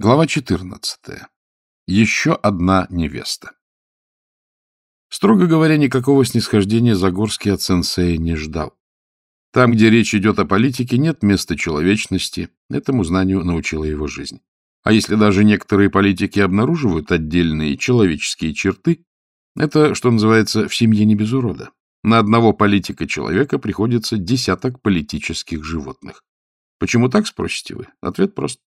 Глава 14. Еще одна невеста. Строго говоря, никакого снисхождения Загорский от сенсея не ждал. Там, где речь идет о политике, нет места человечности. Этому знанию научила его жизнь. А если даже некоторые политики обнаруживают отдельные человеческие черты, это, что называется, в семье не без урода. На одного политика-человека приходится десяток политических животных. Почему так, спросите вы? Ответ прост.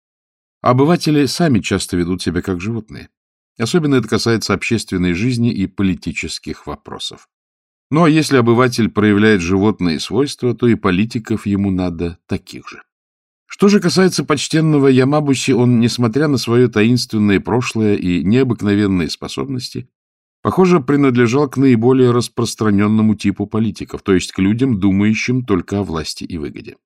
Обыватели сами часто ведут себя как животные. Особенно это касается общественной жизни и политических вопросов. Но если обыватель проявляет животные свойства, то и политиков ему надо таких же. Что же касается почтенного Ямабуси, он, несмотря на свое таинственное прошлое и необыкновенные способности, похоже, принадлежал к наиболее распространенному типу политиков, то есть к людям, думающим только о власти и выгоде.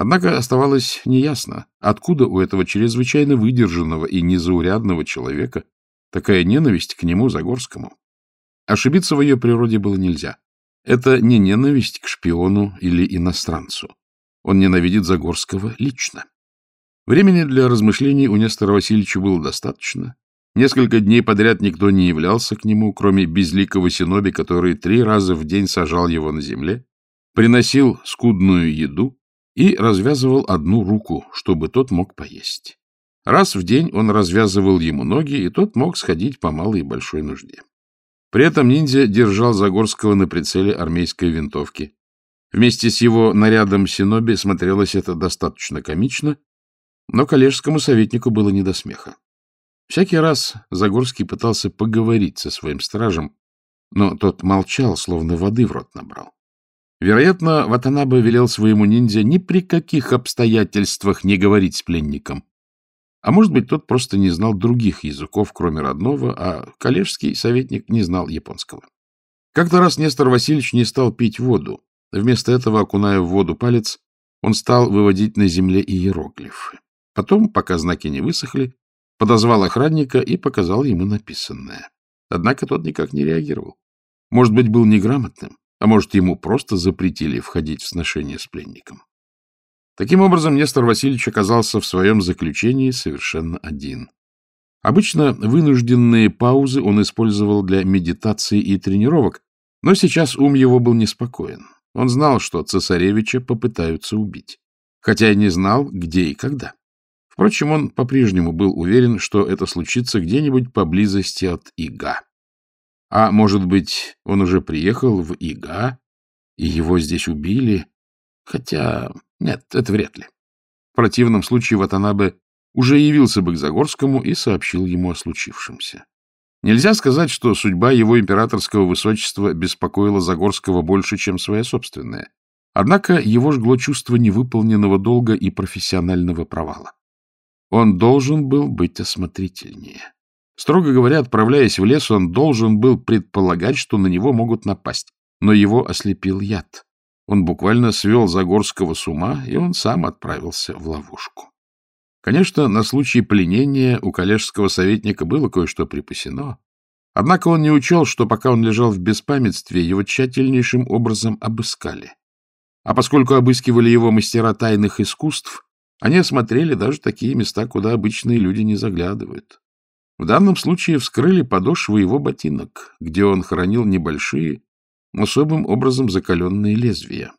Однако оставалось неясно, откуда у этого чрезвычайно выдержанного и незаурядного человека такая ненависть к нему, Загорскому. Ошибиться в ее природе было нельзя. Это не ненависть к шпиону или иностранцу. Он ненавидит Загорского лично. Времени для размышлений у Нестора Васильевича было достаточно. Несколько дней подряд никто не являлся к нему, кроме безликого синоби, который три раза в день сажал его на земле, приносил скудную еду, и развязывал одну руку, чтобы тот мог поесть. Раз в день он развязывал ему ноги, и тот мог сходить по малой и большой нужде. При этом ниндзя держал Загорского на прицеле армейской винтовки. Вместе с его нарядом синоби смотрелось это достаточно комично, но коллежскому советнику было не до смеха. Всякий раз Загорский пытался поговорить со своим стражем, но тот молчал, словно воды в рот набрал. Вероятно, Ватанабе велел своему ниндзя ни при каких обстоятельствах не говорить с пленником. А может быть, тот просто не знал других языков, кроме родного, а коллежский советник не знал японского. Как-то раз Нестор Васильевич не стал пить воду. Вместо этого, окуная в воду палец, он стал выводить на земле иероглифы. Потом, пока знаки не высохли, подозвал охранника и показал ему написанное. Однако тот никак не реагировал. Может быть, был неграмотным. А может, ему просто запретили входить в сношение с пленником. Таким образом, Нестор Васильевич оказался в своем заключении совершенно один. Обычно вынужденные паузы он использовал для медитации и тренировок, но сейчас ум его был неспокоен. Он знал, что цесаревича попытаются убить, хотя и не знал, где и когда. Впрочем, он по-прежнему был уверен, что это случится где-нибудь поблизости от Ига. А может быть, он уже приехал в Ига, и его здесь убили? Хотя, нет, это вряд ли. В противном случае Ватанабе уже явился бы к Загорскому и сообщил ему о случившемся. Нельзя сказать, что судьба его императорского высочества беспокоила Загорского больше, чем своя собственная. Однако его жгло чувство невыполненного долга и профессионального провала. Он должен был быть осмотрительнее. Строго говоря, отправляясь в лес, он должен был предполагать, что на него могут напасть, но его ослепил яд. Он буквально свел Загорского с ума, и он сам отправился в ловушку. Конечно, на случай пленения у коллежского советника было кое-что припасено, однако он не учел, что пока он лежал в беспамятстве, его тщательнейшим образом обыскали. А поскольку обыскивали его мастера тайных искусств, они осмотрели даже такие места, куда обычные люди не заглядывают. В данном случае вскрыли подошвы его ботинок, где он хранил небольшие, особым образом закаленные лезвия.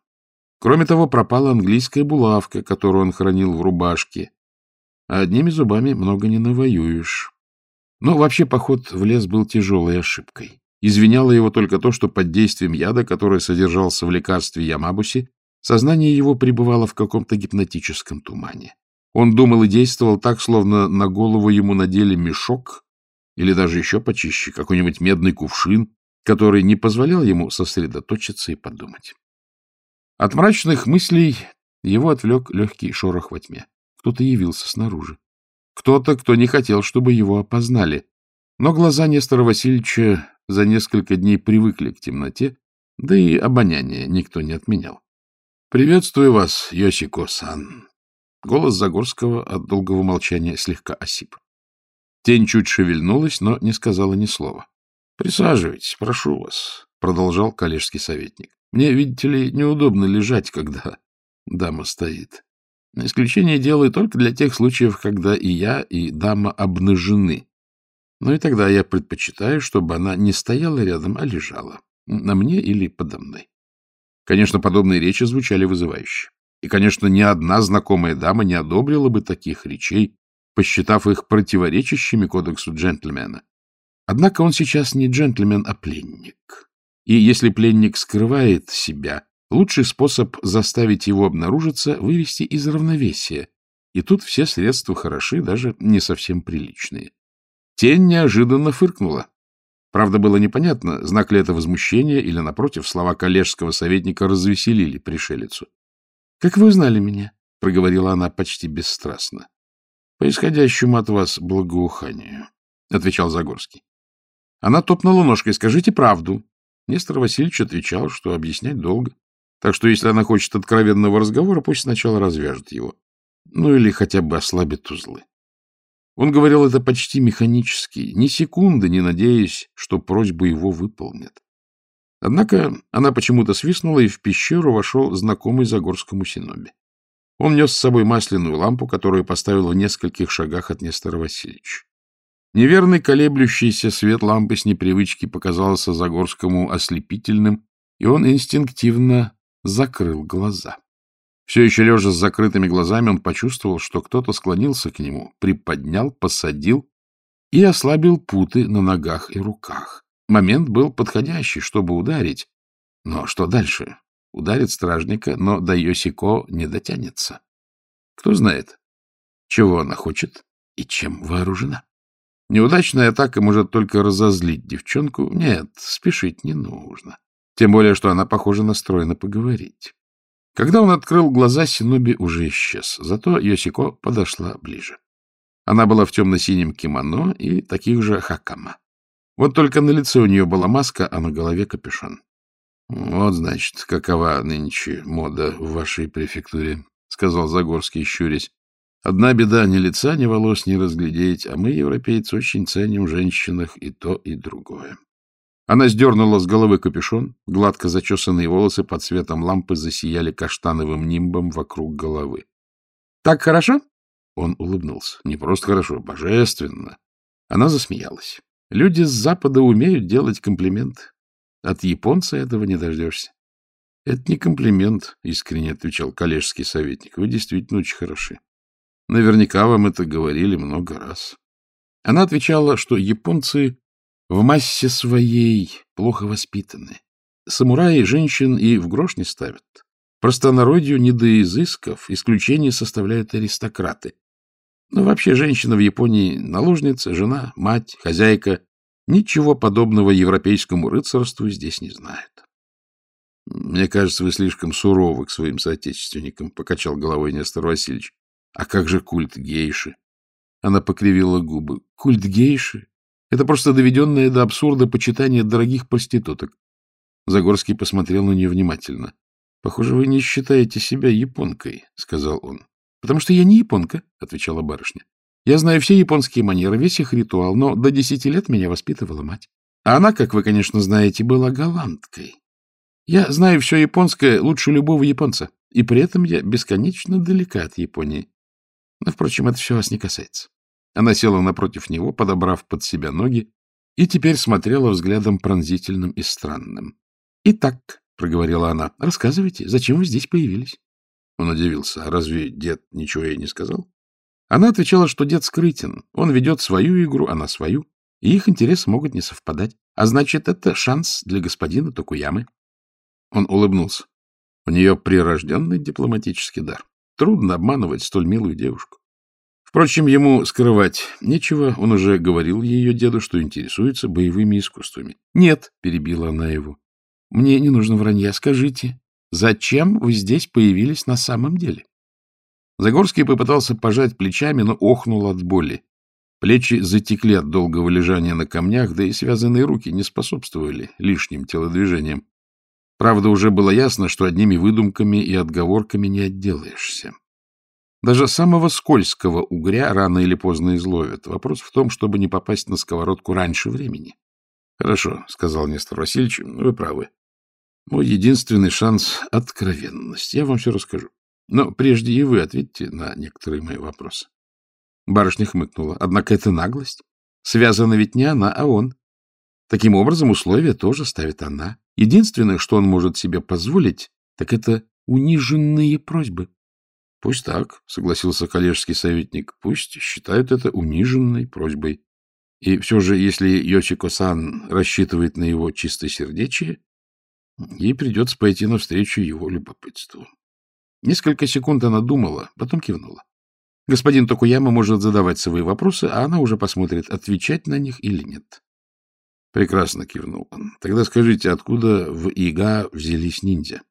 Кроме того, пропала английская булавка, которую он хранил в рубашке. А одними зубами много не навоюешь. Но вообще поход в лес был тяжелой ошибкой. Извиняло его только то, что под действием яда, который содержался в лекарстве Ямабуси, сознание его пребывало в каком-то гипнотическом тумане. Он думал и действовал так, словно на голову ему надели мешок или даже еще почище, какой-нибудь медный кувшин, который не позволял ему сосредоточиться и подумать. От мрачных мыслей его отвлек легкий шорох во тьме. Кто-то явился снаружи. Кто-то, кто не хотел, чтобы его опознали. Но глаза Нестора Васильевича за несколько дней привыкли к темноте, да и обоняние никто не отменял. — Приветствую вас, Йосико-сан, Голос Загорского от долгого молчания слегка осип. Тень чуть шевельнулась, но не сказала ни слова. — Присаживайтесь, прошу вас, — продолжал коллежский советник. — Мне, видите ли, неудобно лежать, когда дама стоит. Исключение делаю только для тех случаев, когда и я, и дама обнажены. Но и тогда я предпочитаю, чтобы она не стояла рядом, а лежала. На мне или подо мной. Конечно, подобные речи звучали вызывающе. И, конечно, ни одна знакомая дама не одобрила бы таких речей, посчитав их противоречащими кодексу джентльмена. Однако он сейчас не джентльмен, а пленник. И если пленник скрывает себя, лучший способ заставить его обнаружиться — вывести из равновесия. И тут все средства хороши, даже не совсем приличные. Тень неожиданно фыркнула. Правда, было непонятно, знак ли это возмущения или, напротив, слова коллежского советника развеселили пришелицу. — Как вы узнали меня? — проговорила она почти бесстрастно. — По исходящему от вас благоуханию, — отвечал Загорский. Она топнула ножкой. — Скажите правду. Нестор Васильевич отвечал, что объяснять долго. Так что, если она хочет откровенного разговора, пусть сначала развяжет его. Ну, или хотя бы ослабит узлы. Он говорил это почти механически, ни секунды не надеясь, что просьбу его выполнят. Однако она почему-то свистнула, и в пещеру вошел знакомый Загорскому Синоби. Он нес с собой масляную лампу, которую поставил в нескольких шагах от Нестора Васильевича. Неверный колеблющийся свет лампы с непривычки показался Загорскому ослепительным, и он инстинктивно закрыл глаза. Все еще лежа с закрытыми глазами, он почувствовал, что кто-то склонился к нему, приподнял, посадил и ослабил путы на ногах и руках. Момент был подходящий, чтобы ударить. Но что дальше? Ударит стражника, но до Йосико не дотянется. Кто знает, чего она хочет и чем вооружена. Неудачная атака может только разозлить девчонку. Нет, спешить не нужно. Тем более, что она, похоже, настроена поговорить. Когда он открыл глаза, Синоби уже исчез. Зато Йосико подошла ближе. Она была в темно-синем кимоно и таких же хакама. Вот только на лице у нее была маска, а на голове капюшон. — Вот, значит, какова нынче мода в вашей префектуре, — сказал Загорский, щурясь. — Одна беда — ни лица, ни волос не разглядеть, а мы, европейцы, очень ценим женщинах и то, и другое. Она сдернула с головы капюшон, гладко зачесанные волосы под светом лампы засияли каштановым нимбом вокруг головы. — Так хорошо? Он улыбнулся. — Не просто хорошо, божественно. Она засмеялась. Люди с Запада умеют делать комплименты. От японца этого не дождешься. — Это не комплимент, — искренне отвечал коллежский советник. — Вы действительно очень хороши. Наверняка вам это говорили много раз. Она отвечала, что японцы в массе своей плохо воспитаны. Самураи женщин и в грош не ставят. Простонародью не до изысков, исключение составляют аристократы. Но вообще женщина в Японии — наложница, жена, мать, хозяйка. Ничего подобного европейскому рыцарству здесь не знает. — Мне кажется, вы слишком суровы к своим соотечественникам, — покачал головой Нестор Васильевич. — А как же культ гейши? Она покривила губы. — Культ гейши? Это просто доведенное до абсурда почитание дорогих проституток. Загорский посмотрел на нее внимательно. — Похоже, вы не считаете себя японкой, — сказал он. — Потому что я не японка, — отвечала барышня. — Я знаю все японские манеры, весь их ритуал, но до десяти лет меня воспитывала мать. А она, как вы, конечно, знаете, была голландкой. Я знаю все японское лучше любого японца, и при этом я бесконечно далека от Японии. Но, впрочем, это все вас не касается. Она села напротив него, подобрав под себя ноги, и теперь смотрела взглядом пронзительным и странным. — Итак, — проговорила она, — рассказывайте, зачем вы здесь появились? Он удивился. Разве дед ничего ей не сказал? Она отвечала, что дед скрытен. Он ведет свою игру, она свою, и их интересы могут не совпадать. А значит, это шанс для господина Токуямы. Он улыбнулся. У нее прирожденный дипломатический дар. Трудно обманывать столь милую девушку. Впрочем, ему скрывать нечего, он уже говорил ее деду, что интересуется боевыми искусствами. — Нет, — перебила она его, — мне не нужно вранья. Скажите, зачем вы здесь появились на самом деле? Загорский попытался пожать плечами, но охнул от боли. Плечи затекли от долгого лежания на камнях, да и связанные руки не способствовали лишним телодвижениям. Правда, уже было ясно, что одними выдумками и отговорками не отделаешься. Даже самого скользкого угря рано или поздно изловят. Вопрос в том, чтобы не попасть на сковородку раньше времени. — Хорошо, — сказал Нестор Васильевич, — вы правы. Мой единственный шанс — откровенность. Я вам все расскажу. Но прежде и вы ответьте на некоторые мои вопросы. Барышня хмыкнула. Однако это наглость. Связана ведь не она, а он. Таким образом, условия тоже ставит она. Единственное, что он может себе позволить, так это униженные просьбы. — Пусть так, — согласился коллежский советник, — пусть считают это униженной просьбой. И все же, если Йосико-сан рассчитывает на его чистосердечие, ей придется пойти навстречу его любопытству. Несколько секунд она думала, потом кивнула. Господин Токуяма может задавать свои вопросы, а она уже посмотрит, отвечать на них или нет. Прекрасно кивнул он. Тогда скажите, откуда в Ига взялись ниндзя?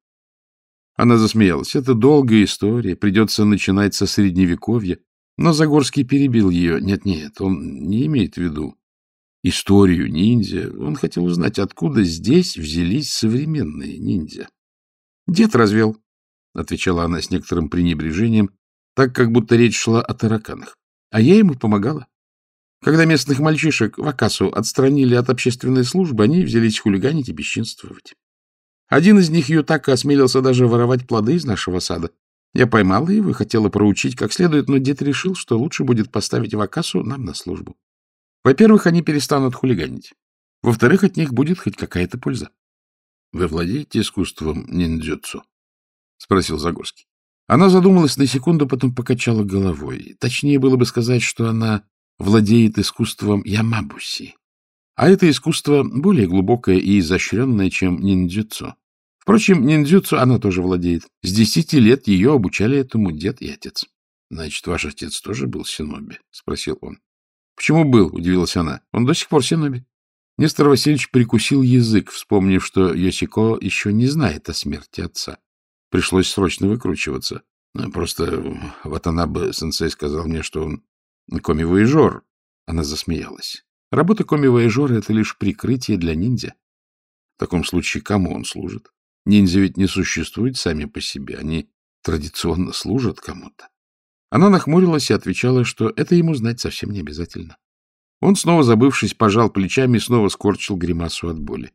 Она засмеялась. Это долгая история, придется начинать со средневековья. Но Загорский перебил ее. Нет-нет, он не имеет в виду историю ниндзя. Он хотел узнать, откуда здесь взялись современные ниндзя. Дед развел, — отвечала она с некоторым пренебрежением, так как будто речь шла о тараканах. А я ему помогала. Когда местных мальчишек в Акасу отстранили от общественной службы, они взялись хулиганить и бесчинствовать. Один из них Ютака осмелился даже воровать плоды из нашего сада. Я поймала его и хотела проучить как следует, но дед решил, что лучше будет поставить в Акасу нам на службу. Во-первых, они перестанут хулиганить. Во-вторых, от них будет хоть какая-то польза. — Вы владеете искусством ниндзюцу? — спросил Загорский. Она задумалась на секунду, потом покачала головой. Точнее было бы сказать, что она владеет искусством ямабуси. А это искусство более глубокое и изощренное, чем ниндзюцу. Впрочем, ниндзюцу она тоже владеет. С десяти лет ее обучали этому дед и отец. — Значит, ваш отец тоже был синоби? — спросил он. — Почему был? — удивилась она. — Он до сих пор синоби. Нестор Васильевич прикусил язык, вспомнив, что Йосико еще не знает о смерти отца. Пришлось срочно выкручиваться. Просто Ватанабе-сенсей сказал мне, что он коми-вояжер. Она засмеялась. Работа коми-вояжера — это лишь прикрытие для ниндзя. В таком случае кому он служит? Ниндзя ведь не существуют сами по себе. Они традиционно служат кому-то. Она нахмурилась и отвечала, что это ему знать совсем не обязательно. Он, снова забывшись, пожал плечами и снова скорчил гримасу от боли.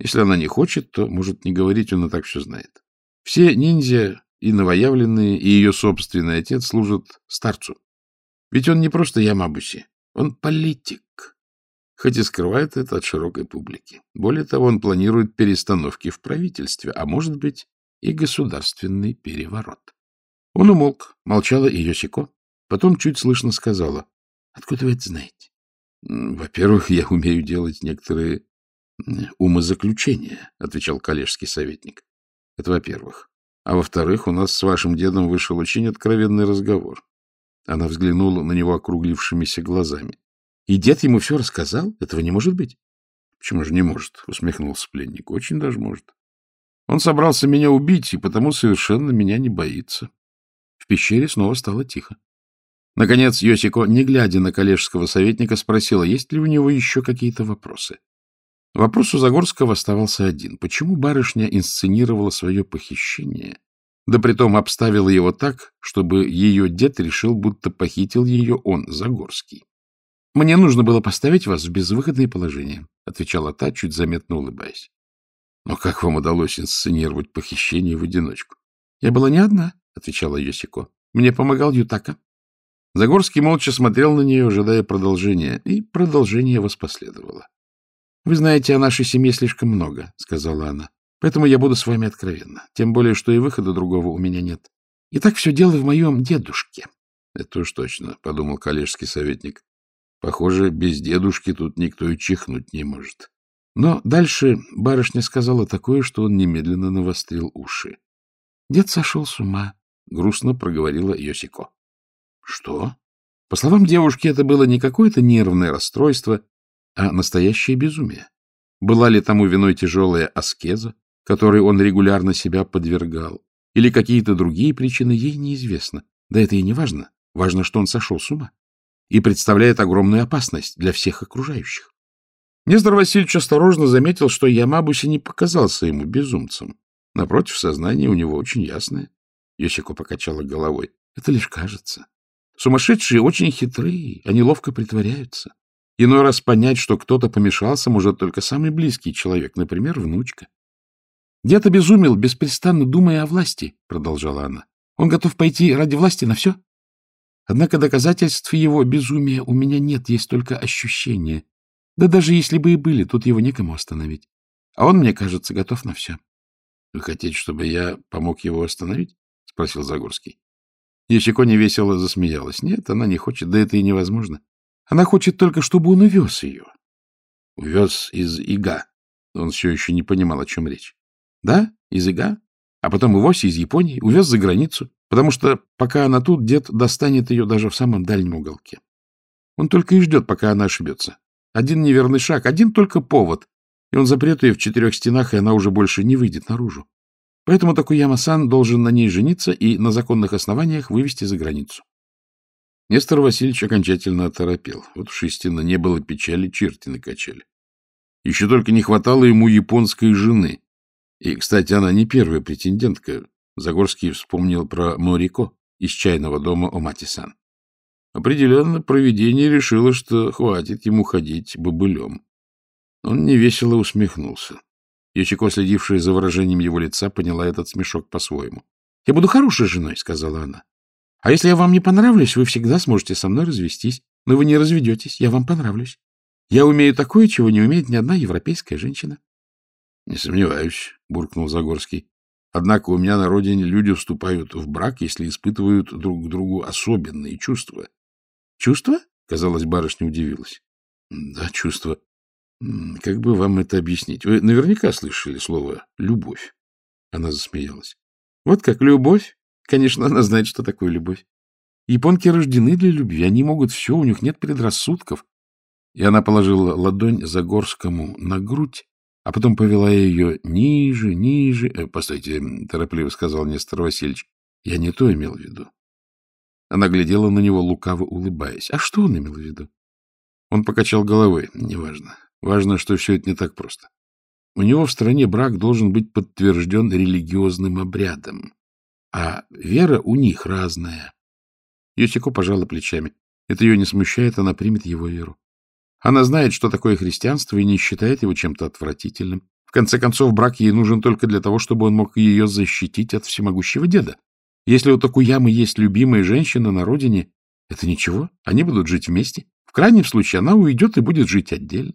Если она не хочет, то может не говорить, он и так все знает. Все ниндзя, и новоявленные, и ее собственный отец служат старцу. Ведь он не просто Ямабуси, он политик, хоть и скрывает это от широкой публики. Более того, он планирует перестановки в правительстве, а может быть и государственный переворот. Он умолк, молчала и Йосико, потом чуть слышно сказала, — Откуда вы это знаете? — Во-первых, я умею делать некоторые умозаключения, — отвечал коллежский советник. Это во-первых. А во-вторых, у нас с вашим дедом вышел очень откровенный разговор. Она взглянула на него округлившимися глазами. — И дед ему все рассказал? Этого не может быть? — Почему же не может? — усмехнулся пленник. — Очень даже может. Он собрался меня убить, и потому совершенно меня не боится. Пещере снова стало тихо. Наконец Йосико, не глядя на коллежского советника, спросила, есть ли у него еще какие-то вопросы. Вопрос у Загорского оставался один. Почему барышня инсценировала свое похищение, да притом обставила его так, чтобы ее дед решил, будто похитил ее он, Загорский? — Мне нужно было поставить вас в безвыходное положение, — отвечала та, чуть заметно улыбаясь. — Но как вам удалось инсценировать похищение в одиночку? — Я была не одна, — отвечала Йосико. — Мне помогал Ютака. Загорский молча смотрел на нее, ожидая продолжения, и продолжение воспоследовало. Вы знаете о нашей семье слишком много, — сказала она. — Поэтому я буду с вами откровенна. Тем более, что и выхода другого у меня нет. И так все дело в моем дедушке. — Это уж точно, — подумал коллежский советник. Похоже, без дедушки тут никто и чихнуть не может. Но дальше барышня сказала такое, что он немедленно навострил уши. Дед сошел с ума, — грустно проговорила Йосико. — Что? По словам девушки, это было не какое-то нервное расстройство, а настоящее безумие. Была ли тому виной тяжелая аскеза, которой он регулярно себя подвергал, или какие-то другие причины, ей неизвестно. Да это и не важно. Важно, что он сошел с ума и представляет огромную опасность для всех окружающих. Нестор Васильевич осторожно заметил, что Ямабуси не показался ему безумцем. Напротив, сознание у него очень ясное. Йосико покачала головой. Это лишь кажется. Сумасшедшие очень хитрые, они ловко притворяются. Иной раз понять, что кто-то помешался, может только самый близкий человек, например, внучка. Дед обезумел, беспрестанно думая о власти, — продолжала она. Он готов пойти ради власти на все? Однако доказательств его безумия у меня нет, есть только ощущения. Да даже если бы и были, тут его некому остановить. А он, мне кажется, готов на все. — Вы хотите, чтобы я помог его остановить? — спросил Загорский. Ящико невесело засмеялась. Нет, она не хочет, да это и невозможно. Она хочет только, чтобы он увез ее. Увез из Ига. Он все еще не понимал, о чем речь. Да, из Ига. А потом и вовсе из Японии. Увез за границу. Потому что, пока она тут, дед достанет ее даже в самом дальнем уголке. Он только и ждет, пока она ошибется. Один неверный шаг, один только повод, и он запрет ее в четырех стенах, и она уже больше не выйдет наружу. Поэтому Такуяма-сан должен на ней жениться и на законных основаниях вывести за границу. Нестор Васильевич окончательно оторопел. Вот уж истинно не было печали, черти накачали. Еще только не хватало ему японской жены. И, кстати, она не первая претендентка. Загорский вспомнил про Морико из чайного дома Омати-сан. Определенно, провидение решило, что хватит ему ходить бобылем. Он невесело усмехнулся. Ячико, следившая за выражением его лица, поняла этот смешок по-своему. — Я буду хорошей женой, — сказала она. — А если я вам не понравлюсь, вы всегда сможете со мной развестись. Но вы не разведетесь, я вам понравлюсь. Я умею такое, чего не умеет ни одна европейская женщина. — Не сомневаюсь, — буркнул Загорский. — Однако у меня на родине люди вступают в брак, если испытывают друг к другу особенные чувства. — Чувства? — казалось, барышня удивилась. — Да, чувства. Как бы вам это объяснить? Вы наверняка слышали слово «любовь». Она засмеялась. Вот как любовь? Конечно, она знает, что такое любовь. Японки рождены для любви, они могут все, у них нет предрассудков. И она положила ладонь Загорскому на грудь, а потом повела ее ниже, ниже. Э, — Постойте, — торопливо сказал Нестор Васильевич, — я не то имел в виду. Она глядела на него, лукаво улыбаясь. А что он имел в виду? Он покачал головой. Неважно. Важно, что все это не так просто. У него в стране брак должен быть подтвержден религиозным обрядом, а вера у них разная. Йосико пожала плечами. Это ее не смущает, она примет его веру. Она знает, что такое христианство, и не считает его чем-то отвратительным. В конце концов, брак ей нужен только для того, чтобы он мог ее защитить от всемогущего деда. Если у Такуямы есть любимая женщина на родине, это ничего, они будут жить вместе. В крайнем случае она уйдет и будет жить отдельно.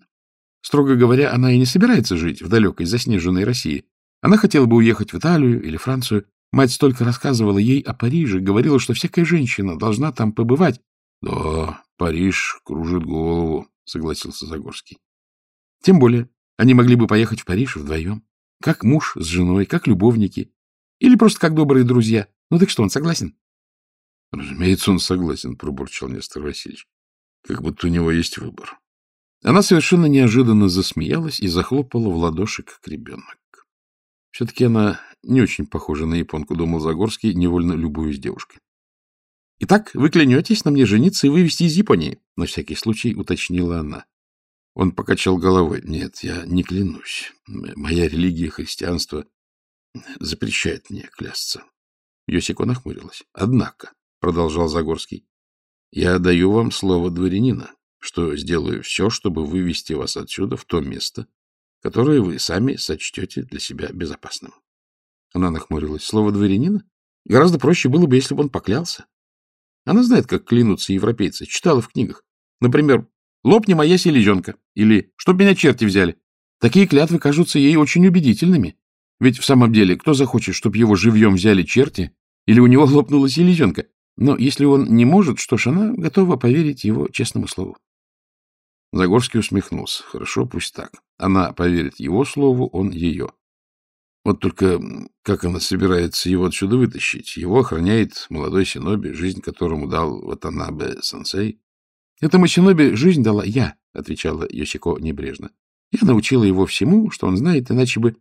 Строго говоря, она и не собирается жить в далекой заснеженной России. Она хотела бы уехать в Италию или Францию. Мать столько рассказывала ей о Париже, говорила, что всякая женщина должна там побывать. — Да, Париж кружит голову, — согласился Загорский. — Тем более, они могли бы поехать в Париж вдвоем. Как муж с женой, как любовники. Или просто как добрые друзья. Ну так что, он согласен? — Разумеется, он согласен, — пробурчал Нестор Васильевич. Как будто у него есть выбор. Она совершенно неожиданно засмеялась и захлопала в ладоши, как ребенок. Все-таки она не очень похожа на японку, думал Загорский, невольно любуясь девушкой. — Итак, вы клянетесь на мне жениться и вывести из Японии? — на всякий случай уточнила она. Он покачал головой. — Нет, я не клянусь. Моя религия, христианство, запрещает мне клясться. Йосико нахмурилась. — Однако, — продолжал Загорский, — я даю вам слово дворянина, что сделаю все, чтобы вывести вас отсюда в то место, которое вы сами сочтете для себя безопасным. Она нахмурилась. Слово дворянина? Гораздо проще было бы, если бы он поклялся. Она знает, как клянутся европейцы, читала в книгах. Например, «Лопни моя селезенка» или «Чтоб меня черти взяли». Такие клятвы кажутся ей очень убедительными. Ведь в самом деле, кто захочет, чтобы его живьем взяли черти, или у него лопнула селезенка? Но если он не может, что ж, она готова поверить его честному слову. Загорский усмехнулся. Хорошо, пусть так. Она поверит его слову, он ее. Вот только как она собирается его отсюда вытащить? Его охраняет молодой Синоби, жизнь которому дал Ватанабе-сенсей. — Этому Синоби жизнь дала я, — отвечала Йосико небрежно. — Я научила его всему, что он знает, иначе бы...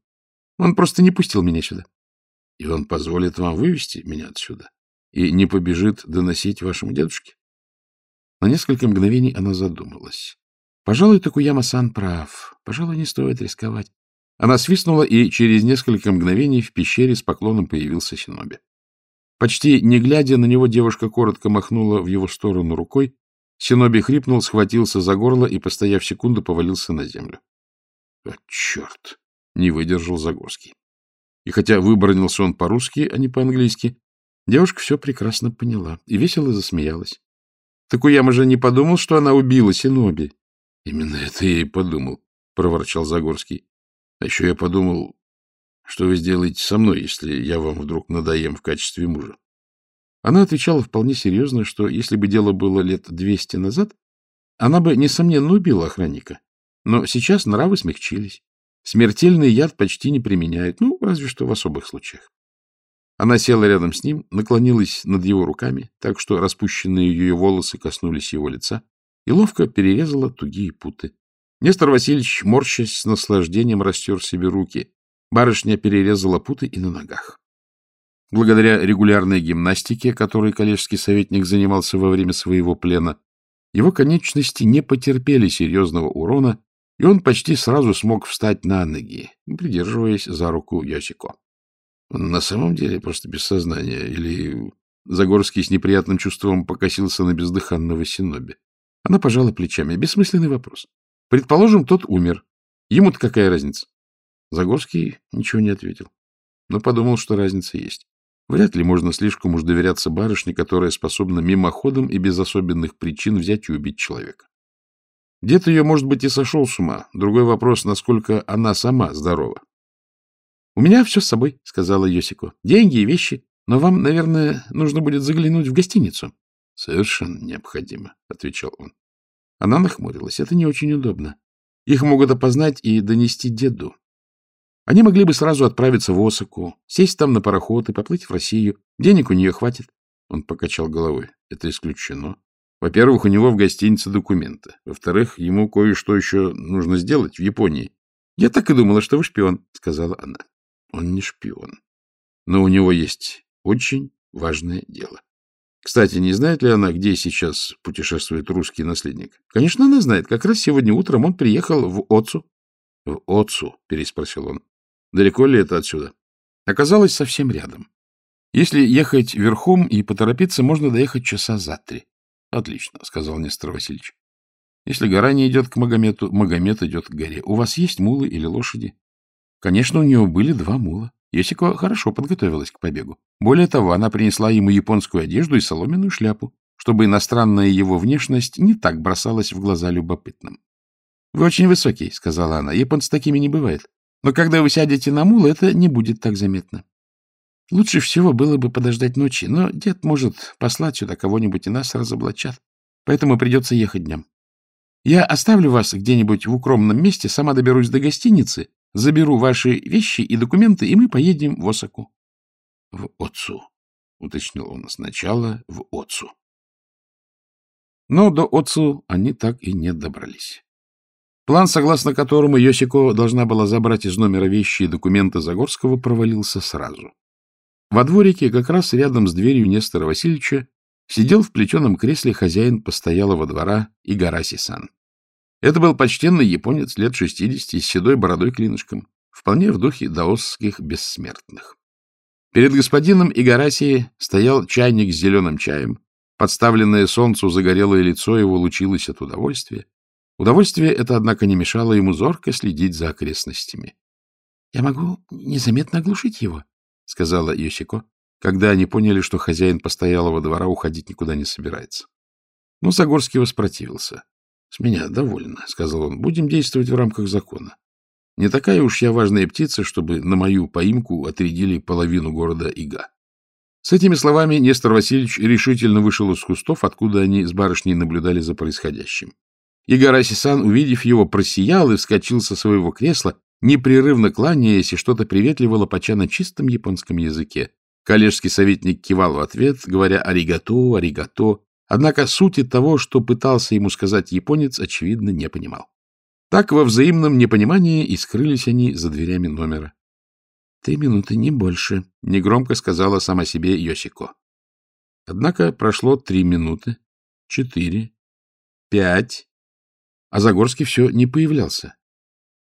Он просто не пустил меня сюда. — И он позволит вам вывести меня отсюда? И не побежит доносить вашему дедушке? На несколько мгновений она задумалась. Пожалуй, Токуяма-сан прав. Пожалуй, не стоит рисковать. Она свистнула, и через несколько мгновений в пещере с поклоном появился Синоби. Почти не глядя на него, девушка коротко махнула в его сторону рукой. Синоби хрипнул, схватился за горло и, постояв секунду, повалился на землю. — О, черт! — не выдержал Загорский. И хотя выбронился он по-русски, а не по-английски, Девушка все прекрасно поняла и весело засмеялась. Такуяма же не подумал, что она убила Синоби. — Именно это я и подумал, — проворчал Загорский. — А еще я подумал, что вы сделаете со мной, если я вам вдруг надоем в качестве мужа. Она отвечала вполне серьезно, что если бы дело было лет двести назад, она бы, несомненно, убила охранника. Но сейчас нравы смягчились. Смертельный яд почти не применяют, ну, разве что в особых случаях. Она села рядом с ним, наклонилась над его руками, так что распущенные ее волосы коснулись его лица, и ловко перерезала тугие путы. Нестор Васильевич, морщась с наслаждением, растер себе руки. Барышня перерезала путы и на ногах. Благодаря регулярной гимнастике, которой коллежский советник занимался во время своего плена, его конечности не потерпели серьезного урона, и он почти сразу смог встать на ноги, придерживаясь за руку Йосико. Он на самом деле просто без сознания, или... Загорский с неприятным чувством покосился на бездыханного Синоби. Она пожала плечами. Бессмысленный вопрос. Предположим, тот умер. Ему-то какая разница? Загорский ничего не ответил, но подумал, что разница есть. Вряд ли можно слишком уж доверяться барышне, которая способна мимоходом и без особенных причин взять и убить человека. Дед ее, может быть, и сошел с ума. Другой вопрос, насколько она сама здорова. — У меня все с собой, — сказала Йосико. — Деньги и вещи. Но вам, наверное, нужно будет заглянуть в гостиницу. — Совершенно необходимо, — отвечал он. Она нахмурилась. Это не очень удобно. Их могут опознать и донести деду. Они могли бы сразу отправиться в Осаку, сесть там на пароход и поплыть в Россию. Денег у нее хватит. Он покачал головой. Это исключено. Во-первых, у него в гостинице документы. Во-вторых, ему кое-что еще нужно сделать в Японии. — Я так и думала, что вы шпион, — сказала она. Он не шпион. Но у него есть очень важное дело. Кстати, не знает ли она, где сейчас путешествует русский наследник? Конечно, она знает. Как раз сегодня утром он приехал в Оцу. — В Оцу? — переспросил он. Далеко ли это отсюда? Оказалось совсем рядом. Если ехать верхом и поторопиться, можно доехать часа за три. — Отлично, — сказал Нестор Васильевич. — Если гора не идет к Магомету, Магомет идет к горе. У вас есть мулы или лошади? Конечно, у нее были два мула. Есико хорошо подготовилась к побегу. Более того, она принесла ему японскую одежду и соломенную шляпу, чтобы иностранная его внешность не так бросалась в глаза любопытным. — Вы очень высокий, — сказала она. — Японцы такими не бывает. Но когда вы сядете на мул, это не будет так заметно. Лучше всего было бы подождать ночи, но дед может послать сюда кого-нибудь, и нас разоблачат. Поэтому придется ехать днем. Я оставлю вас где-нибудь в укромном месте, сама доберусь до гостиницы, заберу ваши вещи и документы, и мы поедем в Осаку. — В Отцу, — уточнил он сначала, в Отцу. Но до Отцу они так и не добрались. План, согласно которому Йосико должна была забрать из номера вещи и документы Загорского, провалился сразу. Во дворике, как раз рядом с дверью Нестора Васильевича, сидел в плетеном кресле хозяин постоялого двора Игараси-сан. Это был почтенный японец лет шестидесяти с седой бородой клинышком, вполне в духе даосских бессмертных. Перед господином Игараси стоял чайник с зеленым чаем, подставленное солнцу загорелое лицо его лучилось от удовольствия, Удовольствие это, однако, не мешало ему зорко следить за окрестностями. — Я могу незаметно оглушить его, — сказала Йосико, когда они поняли, что хозяин постоялого двора уходить никуда не собирается. Но Загорский воспротивился. — С меня довольно, — сказал он. — Будем действовать в рамках закона. Не такая уж я важная птица, чтобы на мою поимку отрядили половину города Ига. С этими словами Нестор Васильевич решительно вышел из кустов, откуда они с барышней наблюдали за происходящим. Игараси-сан, увидев его, просиял и вскочил со своего кресла, непрерывно кланяясь и что-то приветливо лопача на чистом японском языке. Коллежский советник кивал в ответ, говоря «аригато, аригато», однако сути того, что пытался ему сказать японец, очевидно, не понимал. Так во взаимном непонимании и скрылись они за дверями номера. — Три минуты, не больше, — негромко сказала сама себе Йосико. Однако прошло три минуты, четыре, пять, а Загорский все не появлялся.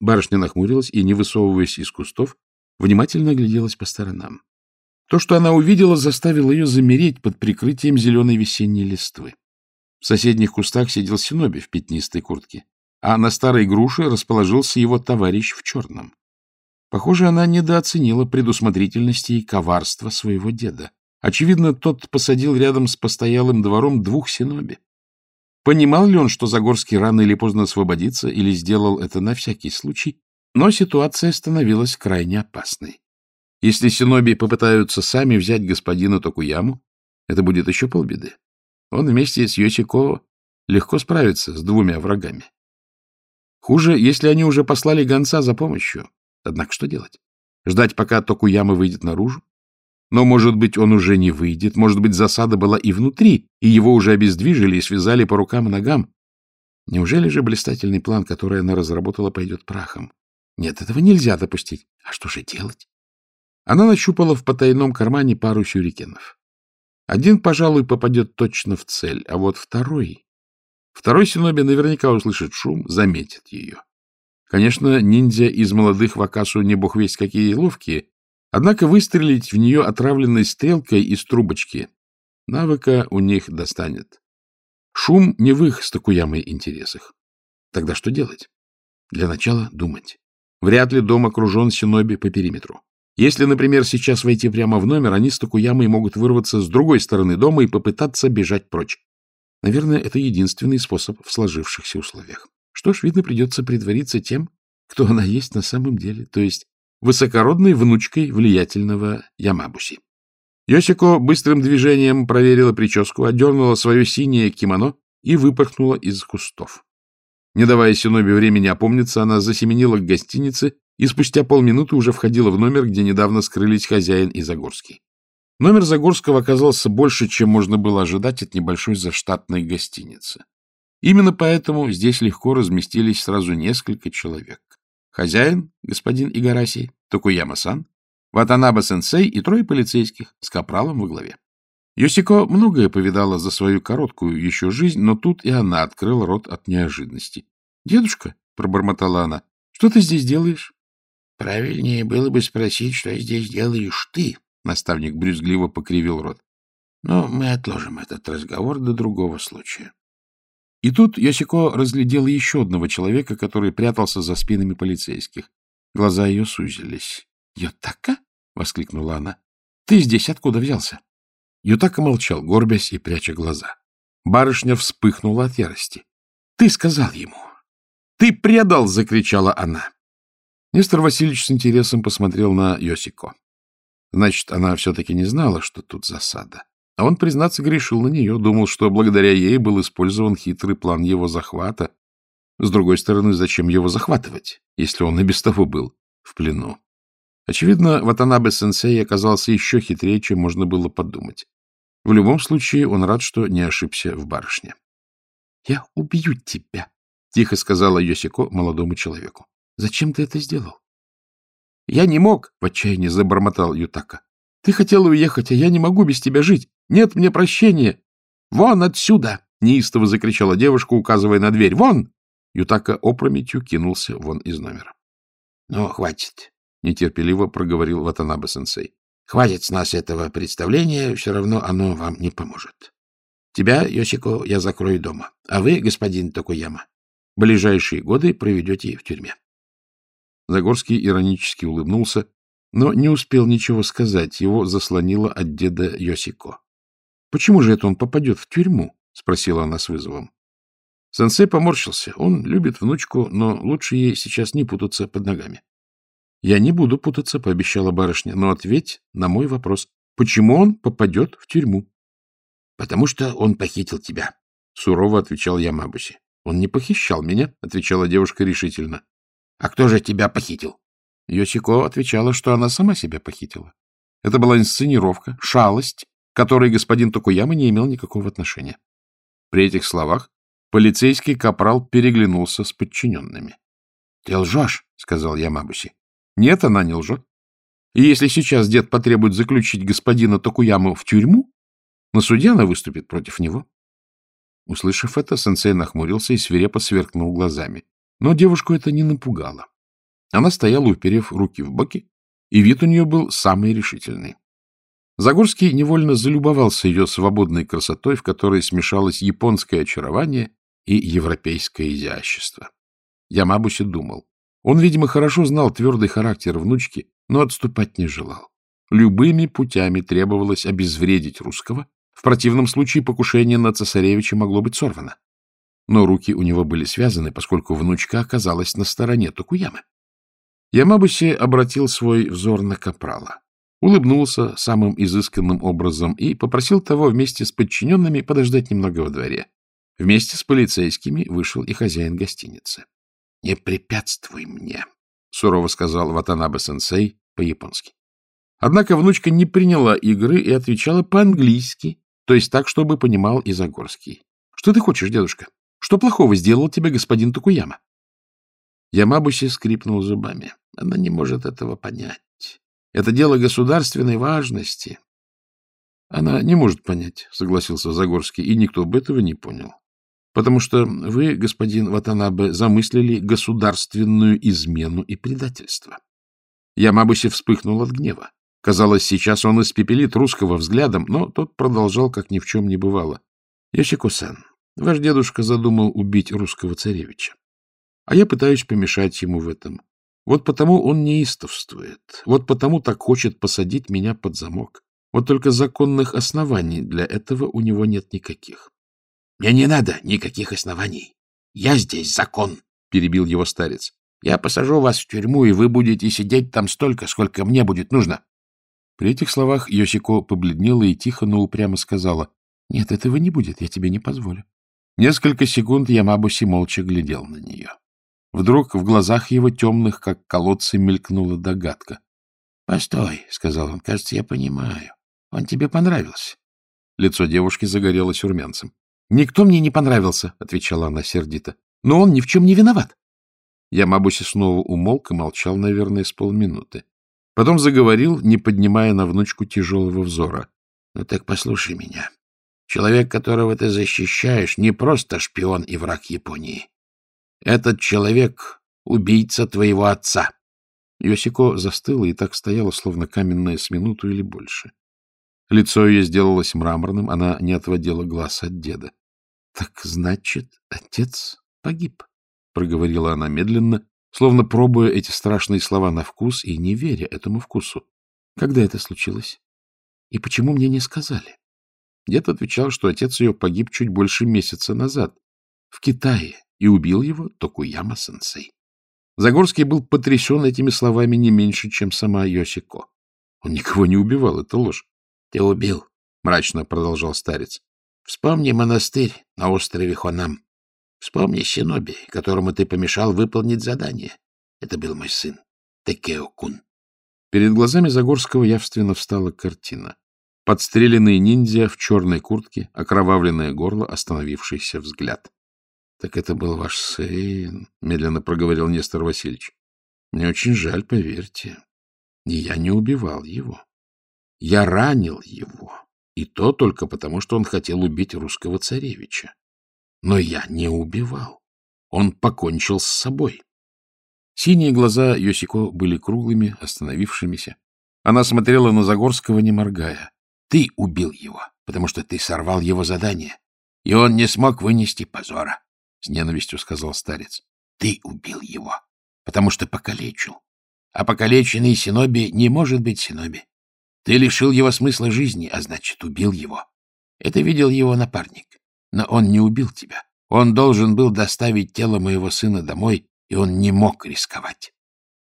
Барышня нахмурилась и, не высовываясь из кустов, внимательно огляделась по сторонам. То, что она увидела, заставило ее замереть под прикрытием зеленой весенней листвы. В соседних кустах сидел Синоби в пятнистой куртке, а на старой груше расположился его товарищ в черном. Похоже, она недооценила предусмотрительности и коварства своего деда. Очевидно, тот посадил рядом с постоялым двором двух синоби. Понимал ли он, что Загорский рано или поздно освободится, или сделал это на всякий случай, но ситуация становилась крайне опасной. Если синоби попытаются сами взять господина Токуяму, это будет еще полбеды. Он вместе с Йосико легко справится с двумя врагами. Хуже, если они уже послали гонца за помощью. Однако что делать? Ждать, пока Токуяма выйдет наружу? Но, может быть, он уже не выйдет, может быть, засада была и внутри, и его уже обездвижили и связали по рукам и ногам. Неужели же блистательный план, который она разработала, пойдет прахом? Нет, этого нельзя допустить. А что же делать? Она нащупала в потайном кармане пару сюрикенов. Один, пожалуй, попадет точно в цель, а вот второй... Второй синоби наверняка услышит шум, заметит ее. Конечно, ниндзя из молодых Вакасу не бог весть какие ловкие, однако выстрелить в нее отравленной стрелкой из трубочки навыка у них достанет. Шум не в их с Токуямой интересах. Тогда что делать? Для начала думать. Вряд ли дом окружен синоби по периметру. Если, например, сейчас войти прямо в номер, они с Токуямой могут вырваться с другой стороны дома и попытаться бежать прочь. Наверное, это единственный способ в сложившихся условиях. Что ж, видно, придется притвориться тем, кто она есть на самом деле, то есть высокородной внучкой влиятельного Ямабуси. Йосико быстрым движением проверила прическу, отдернула свое синее кимоно и выпорхнула из кустов. Не давая Синоби времени опомниться, она засеменила к гостинице и спустя полминуты уже входила в номер, где недавно скрылись хозяин и Загорский. Номер Загорского оказался больше, чем можно было ожидать от небольшой заштатной гостиницы. Именно поэтому здесь легко разместились сразу несколько человек. Хозяин, господин Игараси, Токуяма-сан, Ватанаба-сенсей и трое полицейских с капралом во главе. Йосико многое повидала за свою короткую еще жизнь, но тут и она открыла рот от неожиданности. — Дедушка, — пробормотала она, — что ты здесь делаешь? — Правильнее было бы спросить, что здесь делаешь ты, — наставник брюзгливо покривил рот. — Но мы отложим этот разговор до другого случая. И тут Йосико разглядела еще одного человека, который прятался за спинами полицейских. Глаза ее сузились. — Йотака? — воскликнула она. — Ты здесь откуда взялся? Ютака молчал, горбясь и пряча глаза. Барышня вспыхнула от ярости. — Ты сказал ему. — Ты предал! — закричала она. Нестор Васильевич с интересом посмотрел на Йосико. Значит, она все-таки не знала, что тут засада. А он, признаться, грешил на нее, думал, что благодаря ей был использован хитрый план его захвата. С другой стороны, зачем его захватывать, если он и без того был в плену? Очевидно, Ватанабе-сенсей оказался еще хитрее, чем можно было подумать. В любом случае, он рад, что не ошибся в барышне. — Я убью тебя, — тихо сказала Йосико молодому человеку. — Зачем ты это сделал? — Я не мог, — в отчаянии забормотал Ютака. — Ты хотела уехать, а я не могу без тебя жить. Нет мне прощения. Вон отсюда! — неистово закричала девушка, указывая на дверь. Вон! Ютака опрометью кинулся вон из номера. — Ну, хватит, — нетерпеливо проговорил Ватанабе-сенсей. — Хватит с нас этого представления, все равно оно вам не поможет. Тебя, Йосико, я закрою дома, а вы, господин Токуяма, ближайшие годы проведете в тюрьме. Загорский иронически улыбнулся, но не успел ничего сказать, его заслонило от деда Йосико. — Почему же это он попадет в тюрьму? — спросила она с вызовом. Сенсей поморщился. Он любит внучку, но лучше ей сейчас не путаться под ногами. — Я не буду путаться, — пообещала барышня, — но ответь на мой вопрос. Почему он попадет в тюрьму? — Потому что он похитил тебя, — сурово отвечал Ямабуси. — Он не похищал меня, — отвечала девушка решительно. — А кто же тебя похитил? Йосико отвечала, что она сама себя похитила. Это была инсценировка, шалость, которой господин Токуяма не имел никакого отношения. При этих словах полицейский капрал переглянулся с подчиненными. — Ты лжешь, — сказал Ямабуси. — Нет, она не лжет. И если сейчас дед потребует заключить господина Токуяму в тюрьму, на суде она выступит против него. Услышав это, сенсей нахмурился и свирепо сверкнул глазами. Но девушку это не напугало. Она стояла, уперев руки в боки, и вид у нее был самый решительный. Загорский невольно залюбовался ее свободной красотой, в которой смешалось японское очарование и европейское изящество. Ямабуси думал. Он, видимо, хорошо знал твердый характер внучки, но отступать не желал. Любыми путями требовалось обезвредить русского, в противном случае покушение на цесаревича могло быть сорвано. Но руки у него были связаны, поскольку внучка оказалась на стороне Токуямы. Ямабуси обратил свой взор на Капрала, улыбнулся самым изысканным образом и попросил того вместе с подчиненными подождать немного во дворе. Вместе с полицейскими вышел и хозяин гостиницы. — Не препятствуй мне, — сурово сказал Ватанабе-сенсей по-японски. Однако внучка не приняла игры и отвечала по-английски, то есть так, чтобы понимал и Загорский. — Что ты хочешь, дедушка? Что плохого сделал тебе господин Токуяма? Ямабуси скрипнул зубами. Она не может этого понять. Это дело государственной важности. Она не может понять, согласился Загорский, и никто бы этого не понял. Потому что вы, господин Ватанабе, замыслили государственную измену и предательство. Ямабуси вспыхнул от гнева. Казалось, сейчас он испепелит русского взглядом, но тот продолжал, как ни в чем не бывало. — Ящико-сан, ваш дедушка задумал убить русского царевича. А я пытаюсь помешать ему в этом. Вот потому он неистовствует. Вот потому так хочет посадить меня под замок. Вот только законных оснований для этого у него нет никаких. — Мне не надо никаких оснований. Я здесь закон, — перебил его старец. — Я посажу вас в тюрьму, и вы будете сидеть там столько, сколько мне будет нужно. При этих словах Йосико побледнела и тихо, но упрямо сказала, — Нет, этого не будет, я тебе не позволю. Несколько секунд Ямабуси молча глядел на нее. Вдруг в глазах его темных, как колодцы, мелькнула догадка. — Постой, — сказал он, — кажется, я понимаю. Он тебе понравился. Лицо девушки загорелось румянцем. — Никто мне не понравился, — отвечала она сердито. — Но он ни в чем не виноват. Ямабуси снова умолк и молчал, наверное, с полминуты. Потом заговорил, не поднимая на внучку тяжелого взора. — Ну так послушай меня. Человек, которого ты защищаешь, не просто шпион и враг Японии. Этот человек — убийца твоего отца. Йосико застыла и так стояла, словно каменная с минуту или больше. Лицо ее сделалось мраморным, она не отводила глаз от деда. — Так значит, отец погиб, — проговорила она медленно, словно пробуя эти страшные слова на вкус и не веря этому вкусу. — Когда это случилось? И почему мне не сказали? Дед отвечал, что отец ее погиб чуть больше месяца назад, в Китае, и убил его Токуяма-сенсей. Загорский был потрясен этими словами не меньше, чем сама Йосико. Он никого не убивал, это ложь. — Ты убил, — мрачно продолжал старец. — Вспомни монастырь на острове Хонам. Вспомни Синоби, которому ты помешал выполнить задание. Это был мой сын, Текео-кун. Перед глазами Загорского явственно встала картина. Подстреленный ниндзя в черной куртке, окровавленное горло, остановившийся взгляд. — Так это был ваш сын, — медленно проговорил Нестор Васильевич. — Мне очень жаль, поверьте. И я не убивал его. Я ранил его, и то только потому, что он хотел убить русского царевича. Но я не убивал. Он покончил с собой. Синие глаза Йосико были круглыми, остановившимися. Она смотрела на Загорского, не моргая. — Ты убил его, потому что ты сорвал его задание, и он не смог вынести позора. — с ненавистью сказал старец. — Ты убил его, потому что покалечил. А покалеченный Синоби не может быть Синоби. Ты лишил его смысла жизни, а значит, убил его. Это видел его напарник. Но он не убил тебя. Он должен был доставить тело моего сына домой, и он не мог рисковать.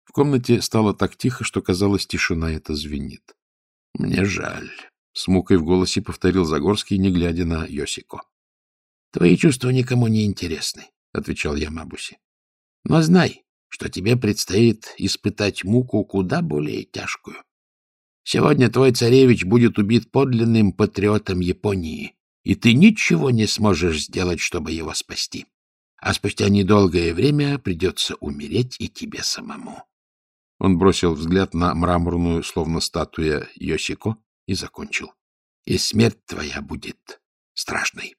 В комнате стало так тихо, что, казалось, тишина эта звенит. — Мне жаль, — с мукой в голосе повторил Загорский, не глядя на Йосико. — Твои чувства никому не интересны, — отвечал я Мабуси. — Но знай, что тебе предстоит испытать муку куда более тяжкую. Сегодня твой царевич будет убит подлинным патриотом Японии, и ты ничего не сможешь сделать, чтобы его спасти. А спустя недолгое время придется умереть и тебе самому. Он бросил взгляд на мраморную, словно статуя Йосико, и закончил. И смерть твоя будет страшной.